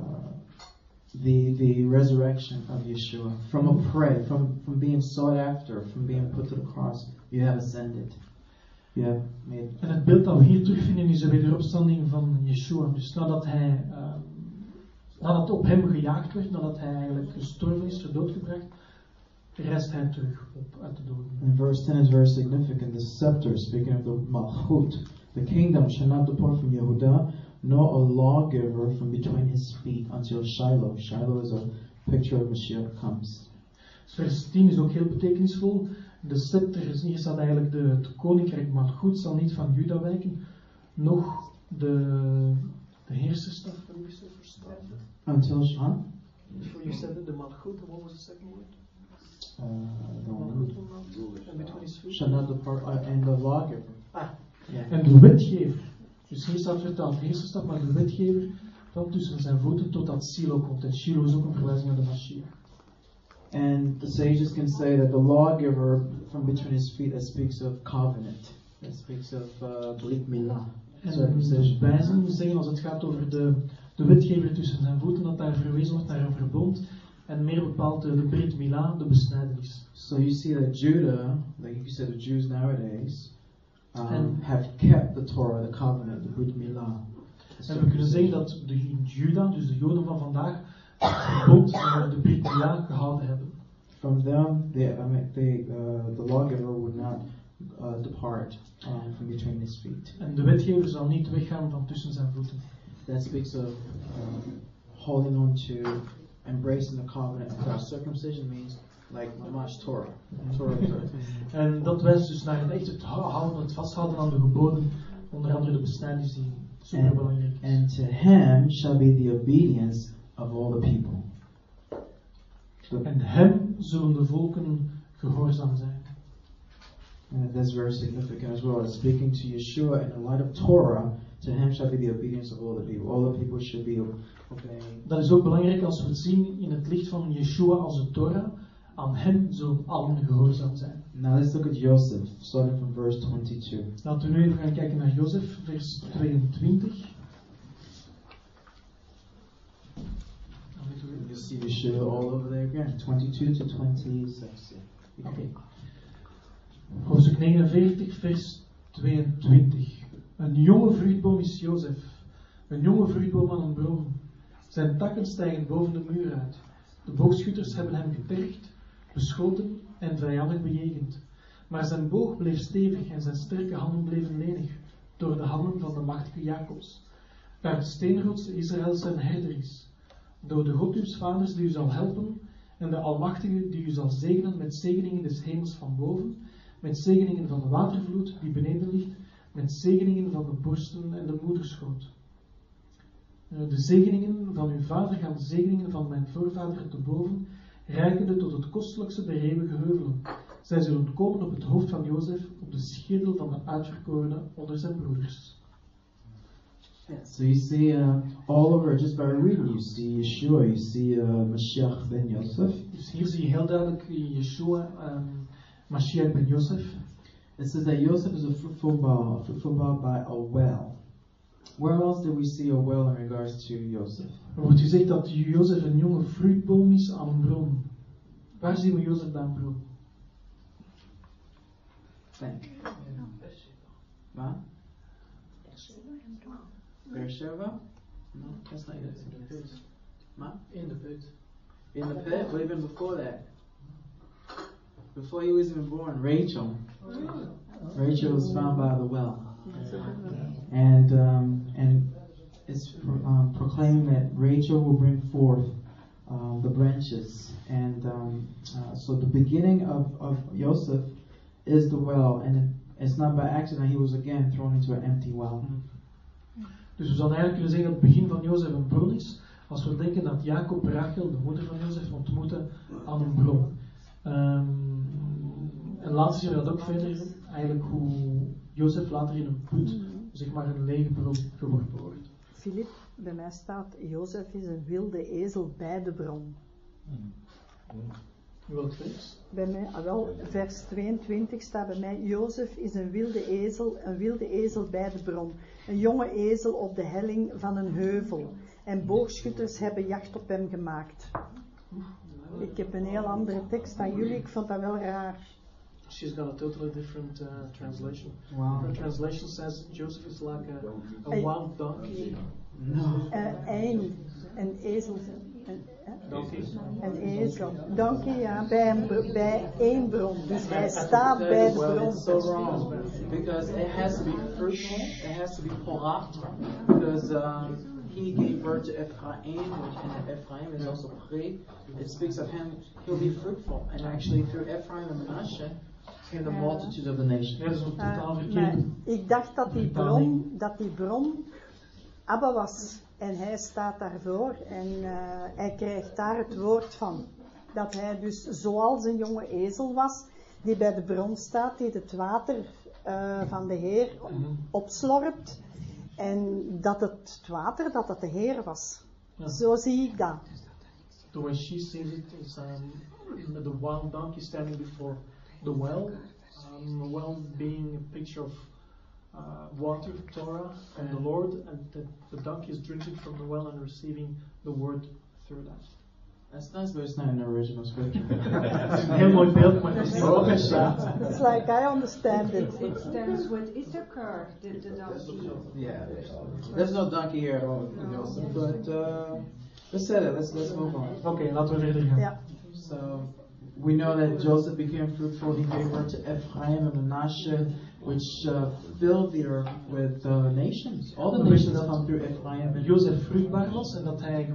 the the resurrection of Yeshua from a prey, from from being sought after, from being put to the cross. You have ascended. You have made. En het beeld dat we hier terugvinden is de wederopstanding van Yeshua. Dus nadat hij, ehm, nadat op hem gejaagd werd, nadat hij eigenlijk gestorven is, ter dood gebracht, reist hij terug op uit de doden. And verse ten is very significant. The scepter, speaking of the malchut, the kingdom shall not depart from Yehuda, nor a lawgiver from between his feet until Shiloh. Shiloh is a picture of Mashiach comes. Dus vers 10 is ook heel betekenisvol. De scepter, is- hier staat eigenlijk de, het koninkrijk, maar goed zal niet van Juda wijken, nog de, de heerserstaf. Did you say for staff? Until huh? Before you said it, the malchut, what was the second word? Uh, the one- shall not uh, and the lawgiver. Ah, Yeah. En de wetgever, dus hier staat vertaald heerserstaf, maar de wetgever van tussen zijn voeten totdat Silo komt. En Silo is ook een verwijzing naar de Mashiach. And the sages can say that the lawgiver from between his feet that speaks of covenant, that speaks of uh, brit milah, wijzen zeggen als het gaat over de, de wetgever tussen zijn voeten, dat daar verwezen wordt naar een verbond. En meer bepaald de, Brit Milah, de besnijdenis. So you see that Judah, like you said, the Jews nowadays um, have kept the Torah, the covenant, the brit milah. En we kunnen zeggen dat de Juda, dus de Joden van vandaag, het verbond, de Brit Milah, hebben. From them, they, I mean, they, uh, the lawgiver would not uh, depart um, from between his feet. En de wetgever zal niet weggaan van tussen zijn voeten. That speaks of um, holding on to, embracing the covenant of God. Circumcision means like mamash Torah. Torah, Torah. En dat wijst dus naar het echt het hou- houden, het vasthouden aan de geboden, onder andere de besnijdenis die super belangrijk is. And to him shall be the obedience of all the people. En hem zullen de volken gehoorzaam zijn. And that's very significant as well. It's speaking to Yeshua in the light of Torah, to him shall be the obedience of all the people. All the people should be obeying. Dat is ook belangrijk als we het zien in het licht van Yeshua als de Torah. Aan hem zullen allen gehoorzaam zijn. Now let's look at Joseph, starting from verse 22. Laten we nu even gaan kijken naar Jozef, vers 22. Dan see Yeshua all over there again, 22 to 26. Oké. Hoofdstuk 49, vers 22. Een jonge vruchtboom is Jozef. Een jonge vruchtboom aan een bron. Zijn takken stijgen boven de muur uit. De boogschutters hebben hem getergd, beschoten en vijandelijk bejegend. Maar zijn boog bleef stevig en zijn sterke handen bleven lenig, door de handen van de machtige Jacobs. Daar de steenrots Israël zijn herder is. Door de God vaders die u zal helpen, en de Almachtige die u zal zegenen met zegeningen des hemels van boven, met zegeningen van de watervloed die beneden ligt, met zegeningen van de borsten en de moederschoot. Eh, De zegeningen van uw vader gaan de zegeningen van mijn voorvader te boven, reikende tot het kostelijkste der eeuwige heuvelen. Zij zullen komen op het hoofd van Jozef, op de schedel van de uitverkorene onder zijn broeders. So you see, uh, all over, just by reading, you see Yeshua, you see uh, Mashiach ben Yosef. Dus hier zie je heel duidelijk Yeshua, um, Mashiach ben Yosef. It says that Yosef is a fruitful bough, a fruitful bough by a well. Where else did we see a well in regards to Joseph? Wordt gezegd dat Jozef een jonge fruitboom is aan een bron. Waar zien we Jozef bij een bron? Think. Ma? Beersheba? No, that's not it. Ma? In de put. In the pit, even before that. Before he was even born, Rachel. Rachel was found by the well. And um, and it's pro- um, proclaiming that Rachel will bring forth um, the branches. And um, uh, so the beginning of, of Joseph is the well, and it's not by accident he was again thrown into an empty well. Dus we zouden eigenlijk kunnen zeggen dat het begin van Jozef een bron is, als we denken dat Jacob Rachel, de moeder van Jozef, ontmoette aan een bron. Ehm, en later zien we dat ook verder, eigenlijk hoe Jozef later in een put, zeg maar een lege bron geworpen wordt. Filip, bij mij staat, Jozef is een wilde ezel bij de bron. Welk vers? Bij mij, ah, wel, vers 22 staat bij mij, Jozef is een wilde ezel, een wilde ezel bij de bron. Een jonge ezel op de helling van een heuvel. En boogschutters hebben jacht op hem gemaakt. Ik heb een heel andere tekst dan jullie, ik vond dat wel raar. She's got a totally different uh, translation. Wow. Her translation says Joseph is like a, wild donkey. No. Eh, een, een ezel, een, Donkey. een ezel. Donkey, ja, bij, een, bij één bron. Dus hij staat bij de bron. so wrong because it has to be fruitful. It has to be porat because um, he gave birth to Ephraim, which and Ephraim is also pre. It speaks of him. He'll be fruitful, and actually through Ephraim and Manasseh came the multitude of the Ja, nations. dat is een Eh, totaal verkeerd. ik dacht dat die bron, dat die bron Abba was. En hij staat daarvoor en eh, hij krijgt daar het woord van. Dat hij dus zoals een jonge ezel was, die bij de bron staat, die het water eh, van de Heer Mhm. opslorpt. En dat het, het water, dat het de Heer was. Ja. Zo zie ik dat. The way she sees it is um, the wild donkey standing before the well, um, a well being a picture of uh, water, Torah, from the Lord, and the, the donkey is drinking from the well and receiving the word through that. That's nice, but it's not in the original scripture. Het is een heel mooi beeld, maar het is niet wat staat. It's like I understand it. It stands with Issachar, the, the donkey. yeah, there's no donkey here at all, Joseph, but uh, let's set it. Let's let's move on. Oké, laten we verder gaan. Ja. So we know that Joseph became fruitful. He gave birth to Ephraim and Manasseh, which uh, filled the earth with uh, nations. All the nations through Ephraim. Jozef vruchtbaar was en dat hij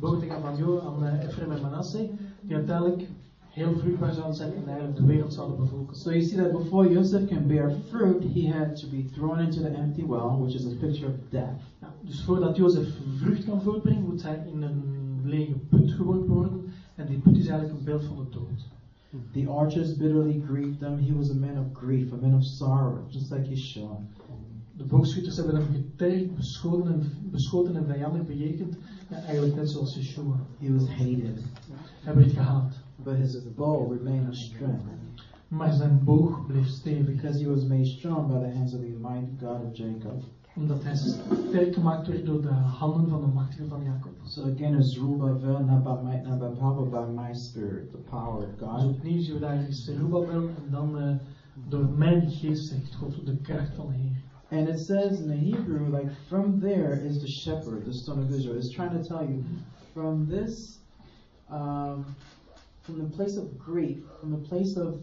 gaf aan, Jo, aan uh, Ephraim en Manasseh, die uiteindelijk heel vruchtbaar zouden zijn en eigenlijk de wereld zouden bevolken. so you see that before Joseph can bear fruit, he had to be thrown into the empty well, which is a picture of death. Dus voordat Jozef vrucht kan voortbrengen, moet hij in een lege put geworpen worden. En die put is eigenlijk een beeld van de dood. The archers bitterly grieved him. He was a man of grief, a man of sorrow, just like Yeshua. De boogschutters hebben hem getergd, beschoten en, beschoten en vijandig bejegend. Eigenlijk net zoals Yeshua. He was hated, Hij werd gehaat. but his bow remained a strength. Maar zijn boog bleef stevig. Because he was made strong by the hands of the mighty God of Jacob. Omdat hij sterk gemaakt werd door de handen van de machtige van Jacob. So again, by will, not by might, not by power, by my spirit, the power of Dus God. opnieuw zien we daar is Zerubbabel en dan eh, door mijn geest zegt God, de kracht van de Heer. And it says in the Hebrew, like from there is the shepherd, the son of Israel. It's trying to tell you, from this, um, from the place of grief, from the place of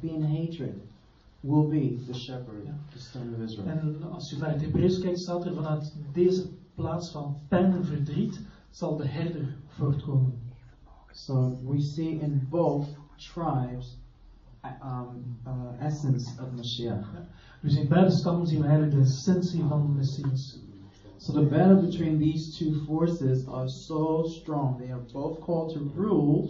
being hatred, will be the shepherd, Ja. the son of Israel. En als je naar het Hebreeuws kijkt, staat er vanuit deze plaats van pijn en verdriet zal de herder voortkomen. So we see in both tribes uh, um, uh, essence of Mashiach. Dus in beide stammen zien we eigenlijk de essentie van de Messias. So the battle between these two forces are so strong. They are both called to rule,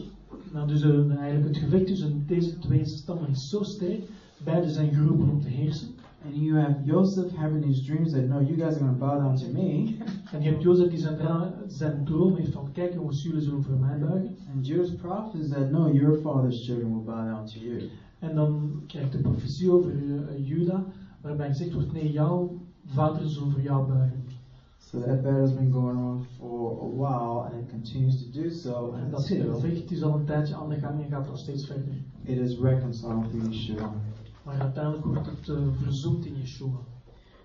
Nou, dus eh, eigenlijk het gevecht tussen deze twee stammen is zo sterk. Zijn geroepen om te heersen. and you have Joseph having these dreams that no, you guys are going to bow down to me, En je hebt Jozef die zijn, zijn droom heeft van kijk jongens, jullie zullen voor mij buigen. and Judah's prophets that no, your father's children will bow down to you. En dan krijgt de profetie over eh, Juda, waarbij gezegd wordt nee, jouw vader zal voor jou buigen. So that battle's been going on for a while, and it continues to do so En dat gevecht is al een tijdje aan de gang en gaat nog steeds verder. it is reconciled through Yeshua. Maar uiteindelijk wordt het verzoend in Yeshua.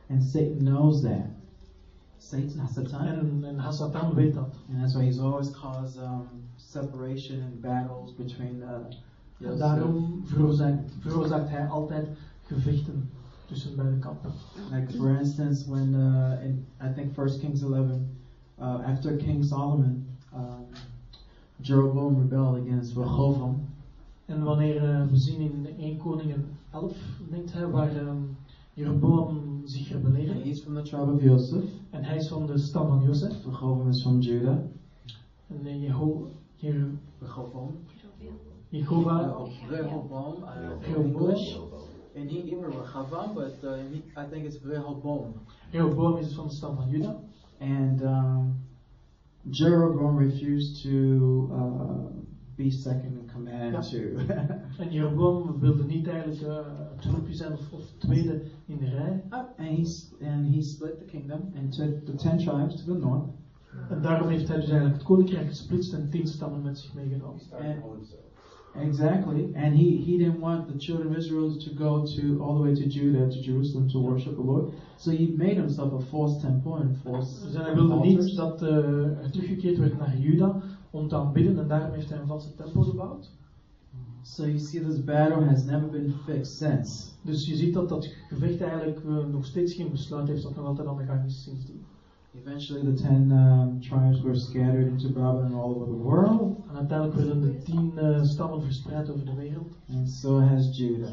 And Satan knows that. Satan, Satan. En, en Hassatan weet dat. And that's why he's always caused um, separation and battles between uh, En Joseph. daarom veroorzaakt, veroorzaakt hij altijd gevechten tussen beide kampen. Like for instance, when uh, in I think First Kings 11, uh, after King Solomon, um, Jeroboam rebelled against Rehoboam, En wanneer eh, we zien in 1 Koningen 11, denkt waar ehm, Jeroboam zich and rebelleerde. he's from the tribe of Joseph. En hij is van de stam van Jozef. Rehoboam is from Judah. En eh, Jeho, Jeho, Rehoboam. Jehovah, Rehoboam, Rehoboam. In Hebrew, Rehoboam, but uh, He- I think it's Rehoboam. Jeroboam is van de stam van Juda. And um, Jeroboam refused to uh, be second in command Ja. to. En Jeroboam wilde niet eigenlijk eh, het groepje zijn of, of tweede in de rij. and he and he split the kingdom and took the ten tribes to the north. En daarom heeft hij dus eigenlijk het koninkrijk gesplitst en tien stammen met zich meegenomen. Exactly, and he, he didn't want the children of Israel to go to all the way to Judah to Jerusalem to worship the Lord. So he made himself a false temple and false Dus hij wilde niet dat eh, er teruggekeerd werd naar Juda om te aanbidden en daarom heeft hij een valse tempel gebouwd. So you see, this battle has never been fixed since. Dus je ziet dat dat gevecht eigenlijk eh, nog steeds geen besluit heeft dat nog altijd aan de gang is sindsdien. Eventually, the ten um, tribes were scattered into Babylon all over the world, En uiteindelijk werden de tien eh, stammen verspreid over de wereld. and so has Judah.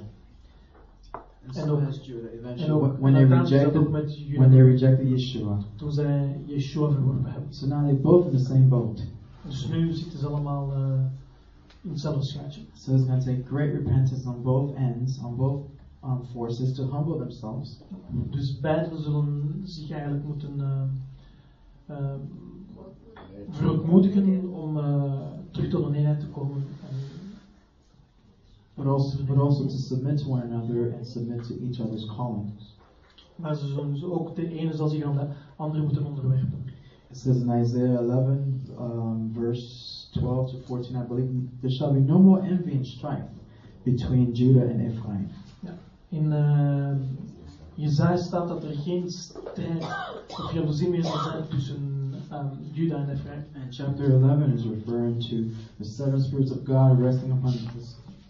And En so ook- has Judah. En Eventually, ook, when, when en they rejected, when they rejected Yeshua. toen zij Yeshua verworpen hebben. So now they're both in the same boat. Dus nu zitten ze allemaal eh, in hetzelfde schuitje. So it's going to take great repentance on both ends, on both um, forces, to humble themselves. Dus beiden zullen zich eigenlijk moeten eh, verootmoedigen om eh, terug tot een eenheid te komen. En, But also, but also to submit to one another and submit to each other's calling. maar ze zullen dus ook de ene zal zich aan de andere moeten onderwerpen. It says in Isaiah 11, um, verse 12 to 14, I believe, there shall be no more envy and strife between Judah and Ephraim. In uh, Jezaja staat dat er geen strijd of jaloezie meer zal zijn tussen um, Juda en Ephraim. And chapter 11 is referring to the seven spirits of God resting upon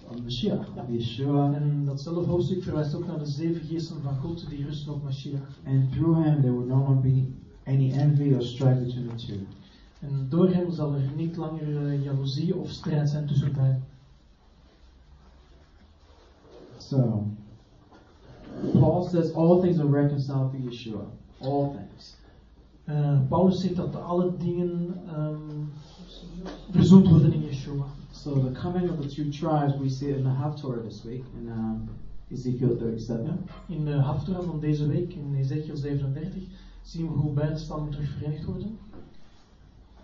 on Mashiach, Ja. Yeshua. En datzelfde hoofdstuk verwijst ook naar de zeven geesten van God die rusten op Mashiach. And through him there will no longer be any envy or strife between the two. En door hem zal er niet langer uh, jaloezie of strijd zijn tussen beiden. So, Paul says all things are reconciled through Yeshua. All things. Uh, Paulus zegt dat alle dingen um, verzoend worden in Yeshua. So the coming of the two tribes, we see in the Haftorah this week, in um, Ezekiel 37. In de Haftorah van deze week, in Ezekiel 37, zien we hoe beide stammen terug verenigd worden.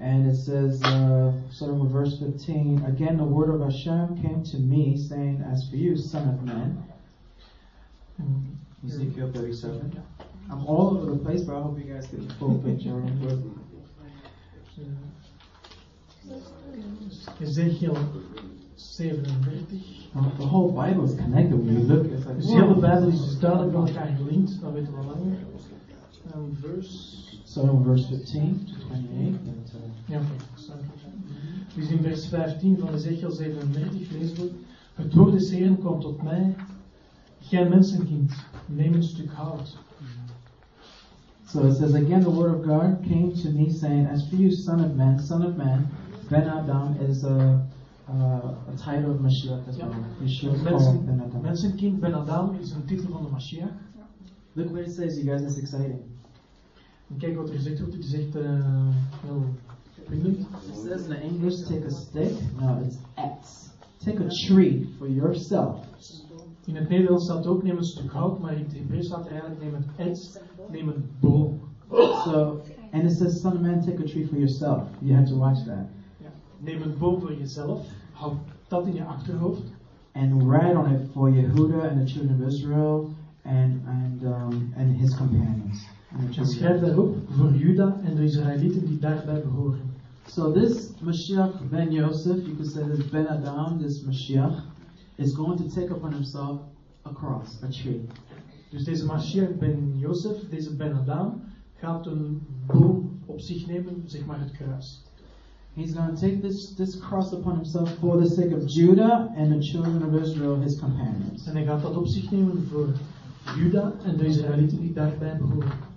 And it says, uh, starting with verse 15, again the word of Hashem came to me, saying, As for you, son of man, En, Ezekiel 37. I'm all over the place, but I hope you guys get the full picture. Ezekiel 37. Um, the whole Bible is connected when you look. It's like, Dus de hele. Bijbel is dus duidelijk met elkaar gelinkt, dat weten we al langer. Um, verse starting with verse 15 to 28. But, uh, Ja, sorry. Dus in vers 15 van Ezekiel 37 lezen we: Het woord des Heeren kwam tot mij, gij mensenkind, neem een stuk hout. So it says again, the word of God came to me saying, "As for you, son of man, son of man, Ben Adam is a, uh, a title of Mashiach as Ja. well. Yeshua Mensen, Ben Adam. mensenkind Ben Adam is een titel van de Mashiach. Look what it says, you guys. It's exciting. En kijk wat er gezegd wordt, het is echt eh, heel. It says in the English, take a stick. No, it's X. Take a tree for yourself. In het Nederlands staat ook neem een stuk hout, maar in het Hebreeuws staat eigenlijk neem een ets, neem een boom. So, and it says, son of man, take a tree for yourself. You have to watch that. Ja. Neem een boom voor jezelf, houd dat in je achterhoofd. And write on it for Yehuda and the children of Israel and and um, and his companions. En schrijf daarop voor Juda en de Israëlieten die daarbij behoren. So this Mashiach ben Yosef, you could say this Ben Adam, this Mashiach, is going to take upon himself a cross, a tree. Dus deze Mashiach ben Jozef, deze Ben Adam, gaat een boom op zich nemen, zeg maar het kruis. He's going to take this, this cross upon himself for the sake of Judah and the children of Israel, his companions. En hij gaat dat op zich nemen voor Juda en de Israëlieten die daarbij behoren.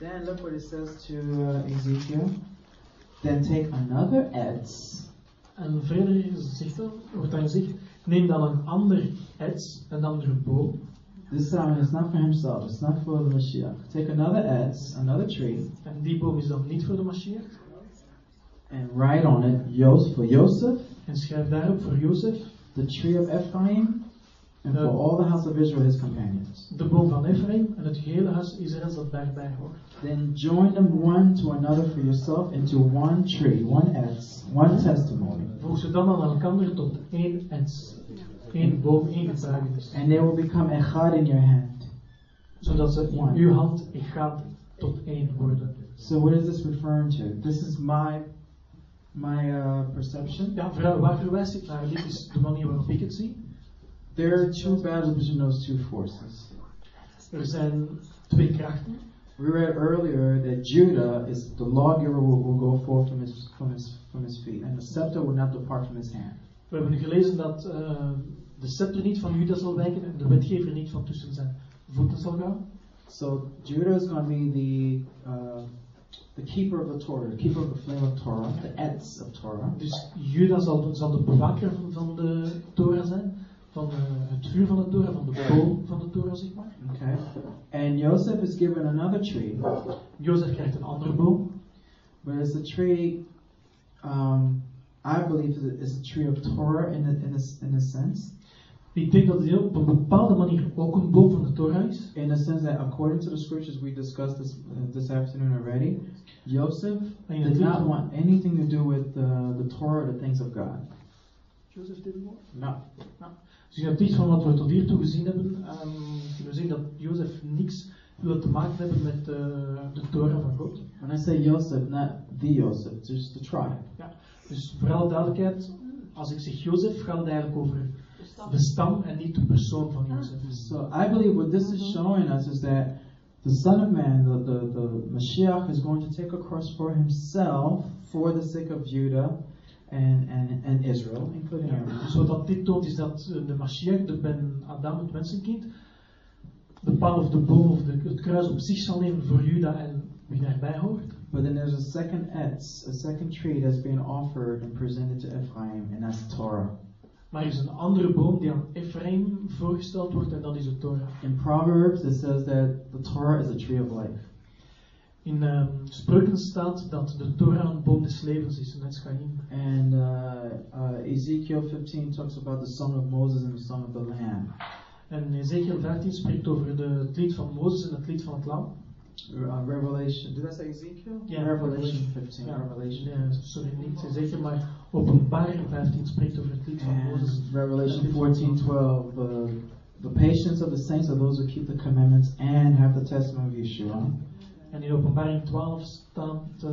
Then look what it says to uh, Ezekiel. Then take another etz En verder zegt er, wordt dan gezegd, neem dan een ander ets, een andere boom. This time it's not for himself, it's not for the Mashiach. Take another etz, another tree, En die boom is dan niet voor de Mashiach. and write on it Yos for Joseph, En schrijf daarop voor Jozef, the tree of Ephraim, and for all the house of Israel, his companions. de boom van Ephraim en het gehele huis Israëls dat daarbij hoort. Then join them one to another for yourself into one tree, one etz, one testimony. Voeg ze dan aan elkaar tot één ets. Één boom, één getuigenis. And they will become echad in your hand. Zodat ze in uw hand gaat tot één worden. So what is this referring to? This is my my uh, perception. Ja, waar verwijst dit naar? Dit is de manier waarop ik het zie. There are two battles between those two forces. Er zijn twee krachten. We read earlier that Judah is the lawgiver will, will go forth from his from his from his feet, and the scepter will not depart from his hand. We hebben gelezen dat eh, de scepter niet van Juda zal wijken en de wetgever niet van tussen zijn voeten zal gaan. So Judah is going to be the uh, the keeper of the Torah, the keeper of the flame of Torah, the etz of Torah. Dus Juda zal, zal de bewaker van de Torah zijn, van eh, het vuur van de Torah, van de boom van de Torah, zeg maar. Okay, and Joseph is given another tree, Jozef krijgt een andere boom, but it's a tree. Um, I believe is a- is a tree of Torah in a, in a, in a sense, Ik denk dat het heel- op een bepaalde manier ook een boom van de Torah is. in a sense that according to the scriptures we discussed this uh, this afternoon already, Joseph did not want anything to do with uh, the Torah, the things of God. Jozef dit woord? No. Dus in het licht van wat we tot hiertoe gezien hebben, ehm, kunnen we zien dat Jozef niks wil te maken hebben met eh, de Torah van God. When I say Joseph, not the Joseph, just the tribe. Dus voor alle duidelijkheid, als ik zeg Jozef, gaat het eigenlijk over de stam en niet de persoon van Jozef. So I believe what this is showing us is that the Son of Man, the, the, the Mashiach, is going to take a cross for himself for the sake of Judah and, and, and Israel, including Aaron. dus wat dat dit toont is dat eh, de Mashiach, de Ben Adam, het mensenkind, de paal of de boom of de, het kruis op zich zal nemen voor Juda en wie daarbij hoort. But then there's a second etz, a second tree that's being offered and presented to Ephraim, and that's Torah. Maar er is een andere boom die aan Ephraim voorgesteld wordt en dat is de Torah. In Proverbs, it says that the Torah is a tree of life. In ehm, Spreuken staat dat de Torah een boom des levens is, net Chaim. And uh, uh, Ezekiel 15 talks about the song of Moses and the song of the Lamb. En Ezekiel 15 spreekt over de, het lied van Mozes en het lied van het lam. Uh, Revelation. Did I say Ezekiel? Ja, Revelation 15. Ja, Revelation. ja, sorry, niet Ezekiel, maar Openbaring 15 spreekt over het lied van Mozes. Revelation 14, 12. The, the patience of the saints are those who keep the commandments and have the testimony of Yeshua. En in Openbaring 12 staat eh,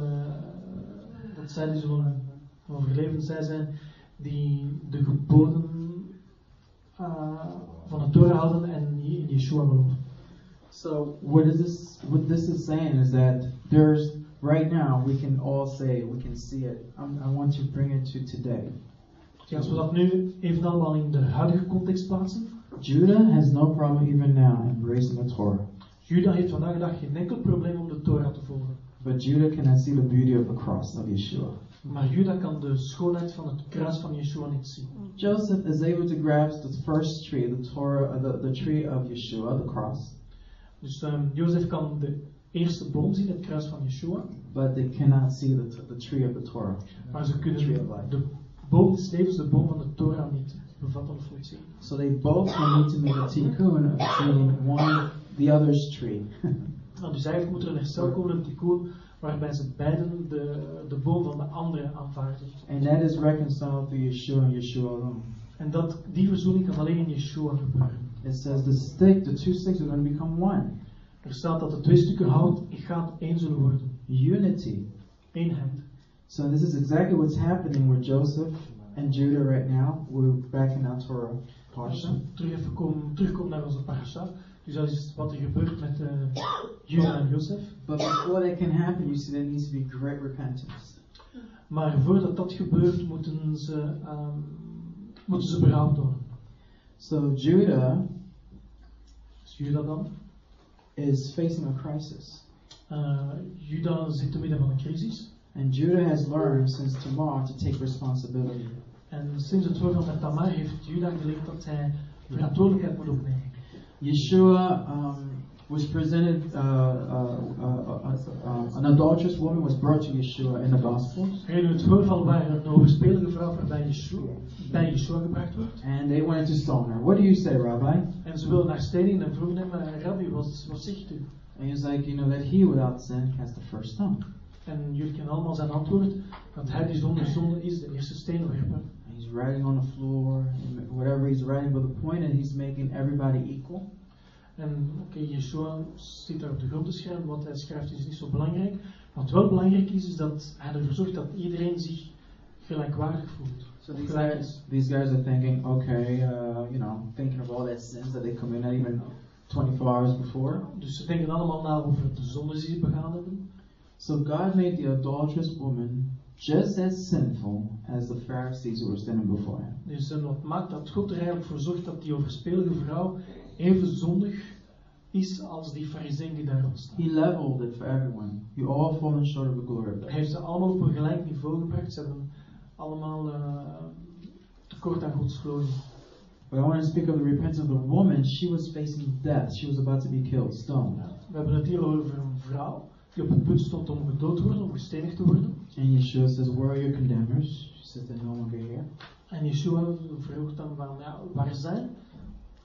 dat zij die zullen overleven, zij zijn die de geboden eh, van de Torah houden en in Yeshua geloven. So What is this? What this is saying is that there's right now we can all say we can see it. I'm, I want to bring it to today. Ja, als we dat nu even allemaal in de huidige context plaatsen. Judah has no problem even now embracing the Torah, Juda heeft vandaag de dag geen enkel probleem om de Torah te volgen. but Judah cannot see the beauty of the cross of Yeshua. Maar Juda kan de schoonheid van het kruis van Yeshua niet zien. Joseph is able to grasp the first tree, the Torah, uh, the, the tree of Yeshua, the cross, Dus um, Jozef kan de eerste boom zien, het kruis van Yeshua. but they cannot see the, the tree of the Torah. Maar ze Tree of kunnen life. de boom des levens, de boom van de Torah niet bevatten of niet zien. So they both need to make a tikkun between one the other's tree. Nou, dus eigenlijk moet er een herstel komen, een tikkun, waarbij ze beiden de, de boom van de andere aanvaarden. and that is reconciled through Yeshua and Yeshua alone. En dat, die verzoening kan alleen in Yeshua gebeuren. It says the stick, the two sticks are going to become one. Er staat dat de twee stukken hout gaan één zullen worden. Unity. Eenheid. So this is exactly what's happening with Joseph and Judah right now. We're back in our Torah Als parsha. we terug even komen, terugkomen naar onze parasha. Dus dat is wat er gebeurt met uh, Juda en Jozef. But before that can happen, you see there needs to be great repentance. Maar voordat dat gebeurt, moeten ze, ehm, moeten ze berouw tonen. So Judah Dus Juda dan. is facing a crisis. Uh, Juda zit te midden van een crisis. And Judah has learned since Tamar to take responsibility. En sinds het voorval met Tamar heeft Juda geleerd dat hij verantwoordelijkheid moet opnemen. Yeshua um, was presented, uh, uh, uh, uh, an adulterous woman was brought to Yeshua in the Gospels. Nu het voorval waar een overspelige vrouw bij Yeshua, bij Yeshua gebracht wordt. And they wanted to stone her. What do you say, Rabbi? En ze wilden naar steding en vroegen hem, Rabbi, wat, wat zegt u? And he's like, you know, that he without sin cast the first stone. En jullie kennen allemaal zijn antwoord, dat hij die zonder zonde is, de eerste steen. And he's writing on the floor, whatever he's writing, but the point is he's making everybody equal. En oké, Yeshua zit daar op de grond te schrijven, wat hij schrijft is niet zo belangrijk. Wat wel belangrijk is, is dat hij ervoor zorgt dat iedereen zich gelijkwaardig voelt. So these gelijk guys. These guys are thinking, okay, uh, you know, thinking of all that sins that they commit, not even 24 hours before. Dus ze denken allemaal na over de zondes die ze begaan hebben. So God made the adulterous woman just as sinful as the Pharisees who were standing before him. Dus en wat maakt dat God er eigenlijk voor zorgt dat die overspelige vrouw even zondig is als die fariseeën die daar rond staan. He leveled it for everyone. You all fallen short of the glory of Hij heeft ze allemaal op een gelijk niveau gebracht. Ze hebben allemaal eh, tekort aan Gods glorie. But I want to speak of the repentance of the woman. She was facing death. She was about to be killed, stoned. We hebben het hier over een vrouw die op het punt stond om gedood te worden, om gestenigd te worden. And Yeshua says, Where are your condemners? She says, They're no longer here. En Yeshua vroeg dan van, ja, waar zijn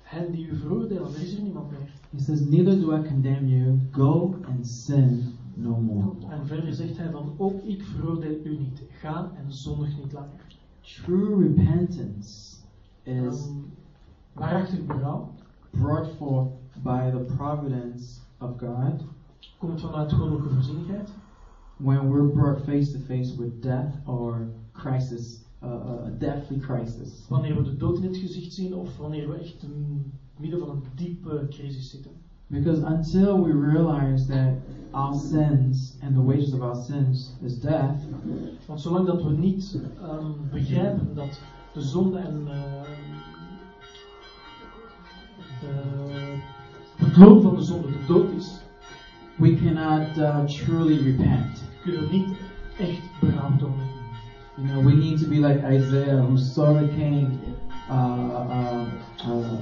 hen die u veroordelen? Er is er niemand meer. He says, Neither do I condemn you. Go and sin no more. En verder zegt hij van, ook ik veroordeel u niet. Ga en zondig niet langer. True repentance is Um, waarachtig berouw brought forth by the providence of God komt vanuit goddelijke voorzienigheid. When we're brought face to face with death or crisis, uh, uh, a deathly crisis. Wanneer we de dood in het gezicht zien of wanneer we echt in het midden van een diepe crisis zitten. Because until we realize that our sins and the wages of our sins is death, Want zolang dat we niet ehm, begrijpen dat de zonde en ehm, de- het loon van de zonde de dood is, we cannot uh, truly repent. Kunnen we niet echt tonen. You know, we need to be like Isaiah, who saw the king. Uh, uh, uh,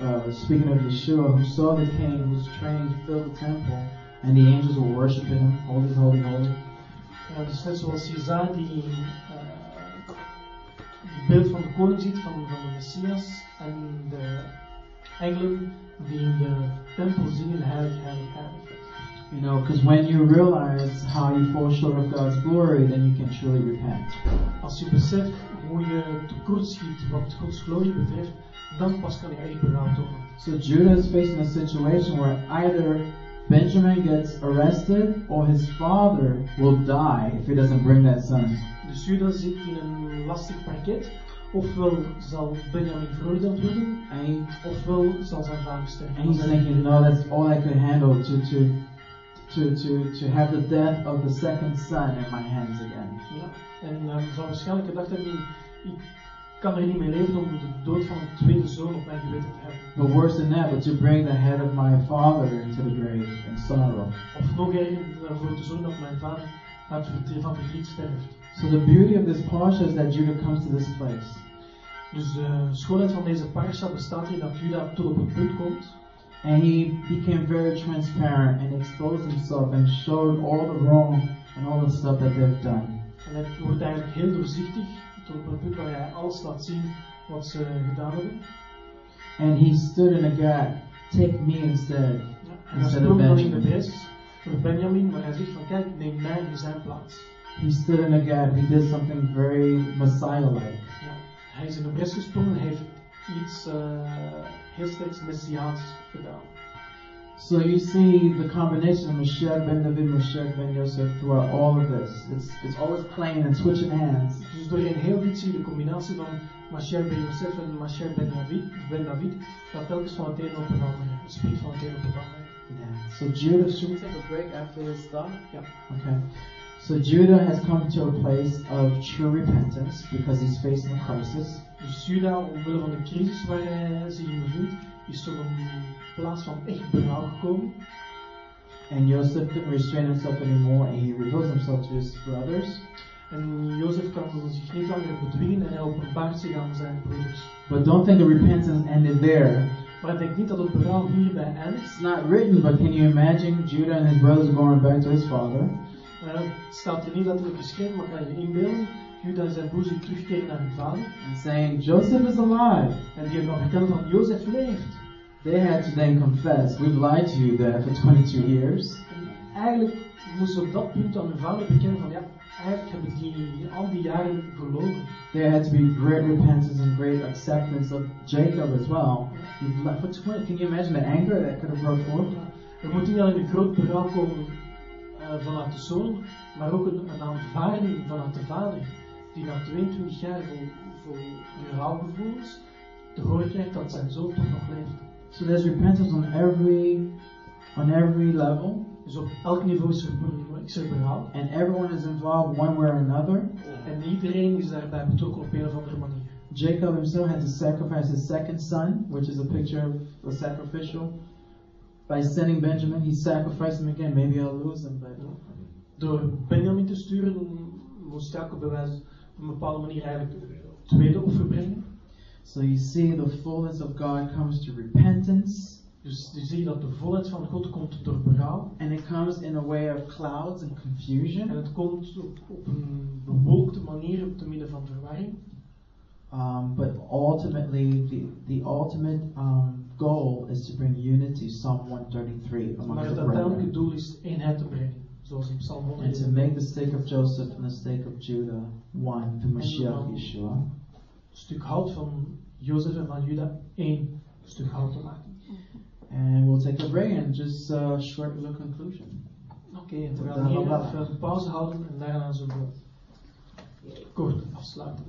uh, speaking of Yeshua, who saw the king whose train filled the temple, and the angels were worshiping him, holy, holy, holy. Ja, dus net zoals Jezaja die eh, het beeld van de koning ziet, van, van de Messias, en de engelen die in de tempel zingen, heilig, heilig, heilig. You know, because when you realize how you fall short of God's glory, then you can truly repent. Als je beseft hoe je tekortschiet wat Gods glorie betreft, dan pas kan je echt berouw tonen. So Judah is facing a situation where either Benjamin gets arrested or his father will die if he doesn't bring that son. Dus Judas zit in een lastig parket. ofwel zal Benjamin veroordeeld worden, ofwel zal zijn vader sterven. and he's thinking, no, that's all I could handle to, to, to, to, to have the death of the second son in my hands again. Ja. En hij zal waarschijnlijk gedacht hebben, ik kan er niet mee leven om de dood van een tweede zoon op mijn geweten te hebben. But worse than that, but to bring the head of my father into the grave in sorrow. Of nog erger, ervoor te zorgen dat mijn vader uit verdriet van verdriet sterft. So the beauty of this parsha is that Judah comes to this place. Dus de schoonheid van deze parasha bestaat in dat Juda tot op het punt komt. And he became very transparent and exposed himself and showed all the wrong and all the stuff that they've done. En hij wordt eigenlijk heel doorzichtig tot op het punt waar hij alles laat zien wat ze gedaan hebben. And he stood in a gap, take me instead. Ja. Instead of sprong in de Benjamin. bres voor Benjamin, maar hij zegt van kijk, neem mij in zijn plaats. He stood in a gap, he did something very Messiah-like. Ja. Hij is in de bres gesprongen en heeft iets eh, sterks messiaans gedaan. So you see the combination of Mashiach ben David, Mashiach ben Yosef throughout all of this. It's, it's always playing and switching hands. Dus doorheen heel dit zie je de combinatie van Mashiach ben Yosef en Mashiach ben David, ben David gaat telkens van het een op het andere. Het spreekt van het een op het andere. Yeah. So Judah, Should we take a break after this thought? Yeah. Okay. So Judah has come to a place of true repentance because he's facing a crisis. Dus Juda, omwille van de crisis waar hij zich in bevindt, is tot een plaats van echt berouw gekomen. And Joseph couldn't restrain himself anymore and he reveals himself to his brothers. En Jozef kan zich niet langer bedwingen en hij openbaart zich aan zijn broeders. But don't think the repentance ended there. Maar ik denk niet dat het berouw hierbij eindigt. It's not written, but can you imagine Judah and his brothers going back to his father? Het staat er niet letterlijk geschreven, maar kan je inbeelden. Juda en zijn broers die terugkeren naar hun vader. And saying, Joseph is alive. En die hebben dan verteld van Jozef leeft. They had to then confess, we've lied to you there for 22 years. En eigenlijk moesten ze op dat punt aan hun vader bekennen van ja, eigenlijk hebben die al die jaren gelogen. There had to be great repentance and great acceptance of Jacob as well. For 20. Can you imagine the anger that could have brought forth? Er moet niet alleen een groot berouw komen eh, vanuit de zoon, maar ook een, een aanvaarding vanuit de vader. Die na 22 jaar vol, vol rouwgevoelens te horen krijgt dat zijn zoon toch nog leeft. So there's repentance on every on every level, Dus op elk niveau is er, er berouw. and everyone is involved one way or another. En iedereen is daarbij betrokken op een of andere manier. Jacob himself had to sacrifice his second son, which is a picture of a sacrificial. By sending Benjamin, he sacrificed him again. Maybe I'll lose him, but Door Benjamin te sturen moest Jacob bij wijze op een bepaalde manier eigenlijk tweede offer brengen. so you see the fullness of God comes to repentance, Dus je ziet dat de volheid van God komt door berouw. and it comes in a way of clouds and En confusion. het komt op, op een bewolkte manier op te midden van verwarring. Um, but ultimately, the the ultimate um, goal is to bring unity. Psalm 133 among Maar the het uiteindelijke brethren, doel is eenheid te brengen. Zoals in Psalm and to make the stake of Joseph and the stake of Judah one through Mashiach Yeshua. Een stuk hout van Jozef en van Juda één stuk hout te maken. And we'll take a break and just uh, short little conclusion. Oké, en we gaan hier even een pauze houden en daarna zullen we kort afsluiten.